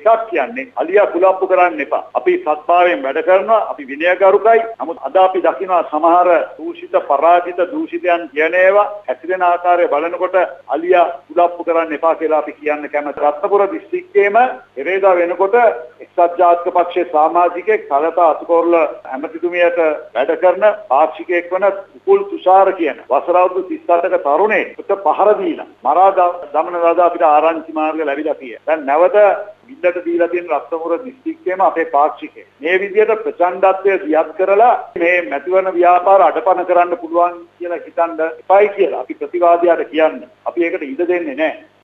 එකක් කියන්නේ අලියා කුලප්පු කරන්න එපා. අපි සත්භාවයෙන් වැඩ කරනවා, අපි විනයගරුකයි. නමුත් අද අපි දකිනවා සමහර දූෂිත පරාජිත දූෂිතයන් කියන ඒවා හැසිරෙන ආකාරය බලනකොට අලියා කුලප්පු කරන්න එපා කියලා අපි කියන්න කැමති. රත්නපුර දිස්ත්‍රික්කයේම එරේදා වෙනකොට එක්සත් ජාතික පක්ෂයේ සමාජිකයෙක් කලතා අතුකොරල ඇමතිතුමියට වැඩ කරන පාක්ෂිකයෙක් වන උකුල් තුෂාර කියන වසර අවුරුදු 38ක තරුණයෙකුට පහර දීලා මරා දමන ලද අපිට ආරංචි මාර්ග ලැබිලා තියෙනවා. දැන් නැවත විල්ලට දීලා තියෙන රත්නපුර දිස්ත්‍රික්කයේම අපේ පාක්ෂිකය. මේ විදිහට ප්‍රචණ්ඩත්වය දියත් කරලා මේ මැතිවරණ ව්‍යාපාර අඩපණ කරන්න පුළුවන් කියලා හිතන්න එපයි කියලා අපි ප්‍රතිවාදියාට කියන්නේ. අපි ඒකට ඉඩ දෙන්නේ නැහැ.